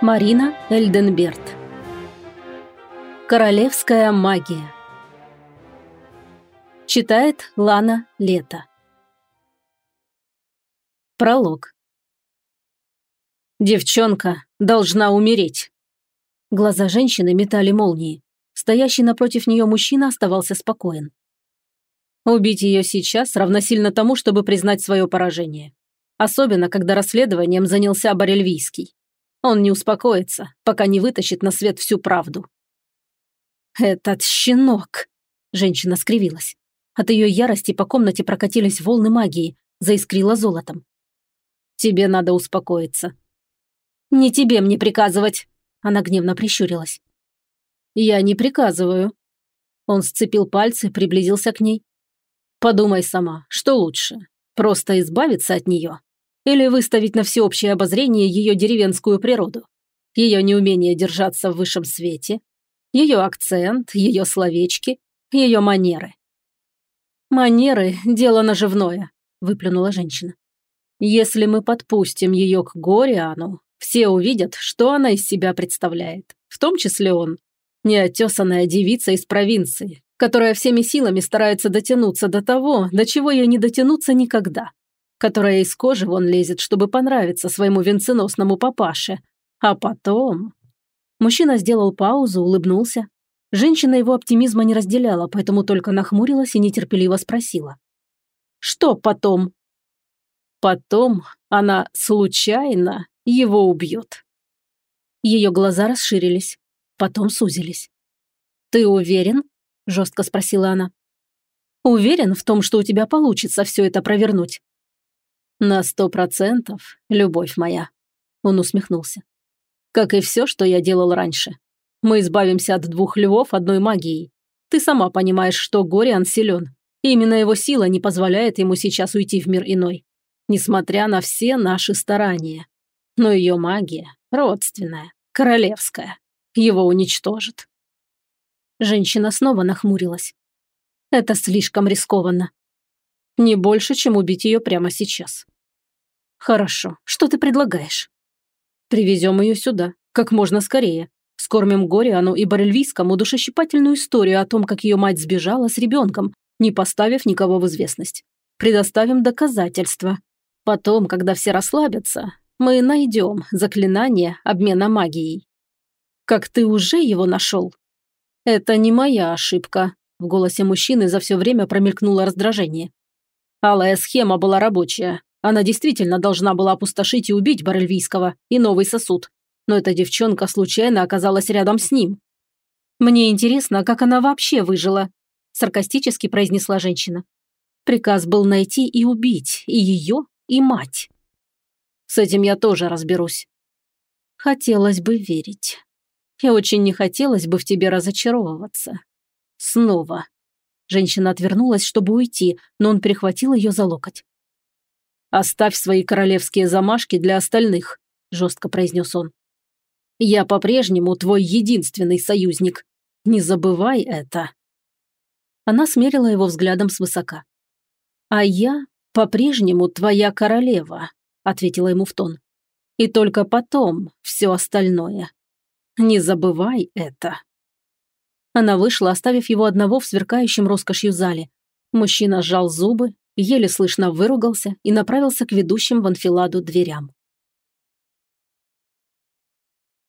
Марина Эльденберт Королевская магия Читает Лана Лето Пролог Девчонка должна умереть. Глаза женщины метали молнии. Стоящий напротив нее мужчина оставался спокоен. Убить ее сейчас равносильно тому, чтобы признать свое поражение. Особенно, когда расследованием занялся Барельвийский. Он не успокоится, пока не вытащит на свет всю правду. «Этот щенок!» – женщина скривилась. От ее ярости по комнате прокатились волны магии, заискрила золотом. «Тебе надо успокоиться». «Не тебе мне приказывать!» – она гневно прищурилась. «Я не приказываю». Он сцепил пальцы, приблизился к ней. «Подумай сама, что лучше? Просто избавиться от нее или выставить на всеобщее обозрение ее деревенскую природу, ее неумение держаться в высшем свете, ее акцент, ее словечки, ее манеры. «Манеры – дело наживное», – выплюнула женщина. «Если мы подпустим ее к Гориану, все увидят, что она из себя представляет, в том числе он, неотесанная девица из провинции, которая всеми силами старается дотянуться до того, до чего ей не дотянуться никогда которая из кожи вон лезет, чтобы понравиться своему венценосному папаше. А потом... Мужчина сделал паузу, улыбнулся. Женщина его оптимизма не разделяла, поэтому только нахмурилась и нетерпеливо спросила. «Что потом?» «Потом она случайно его убьет». Ее глаза расширились, потом сузились. «Ты уверен?» – жестко спросила она. «Уверен в том, что у тебя получится все это провернуть?» «На сто процентов, любовь моя», – он усмехнулся. «Как и все, что я делал раньше. Мы избавимся от двух львов одной магией. Ты сама понимаешь, что Гориан силен. Именно его сила не позволяет ему сейчас уйти в мир иной. Несмотря на все наши старания. Но ее магия родственная, королевская. Его уничтожит». Женщина снова нахмурилась. «Это слишком рискованно. Не больше, чем убить ее прямо сейчас. Хорошо, что ты предлагаешь? Привезем ее сюда, как можно скорее. Скормим Гориану и Барельвийскому душещипательную историю о том, как ее мать сбежала с ребенком, не поставив никого в известность. Предоставим доказательства. Потом, когда все расслабятся, мы найдем заклинание обмена магией. Как ты уже его нашел? Это не моя ошибка. В голосе мужчины за все время промелькнуло раздражение. Алая схема была рабочая. Она действительно должна была опустошить и убить Барельвийского и новый сосуд. Но эта девчонка случайно оказалась рядом с ним. «Мне интересно, как она вообще выжила», – саркастически произнесла женщина. Приказ был найти и убить и ее, и мать. С этим я тоже разберусь. Хотелось бы верить. И очень не хотелось бы в тебе разочаровываться. Снова. Женщина отвернулась, чтобы уйти, но он перехватил ее за локоть. «Оставь свои королевские замашки для остальных», – жестко произнес он. «Я по-прежнему твой единственный союзник. Не забывай это». Она смерила его взглядом свысока. «А я по-прежнему твоя королева», – ответила ему в тон. «И только потом все остальное. Не забывай это». Она вышла, оставив его одного в сверкающем роскошью зале. Мужчина сжал зубы, еле слышно выругался и направился к ведущим в анфиладу дверям.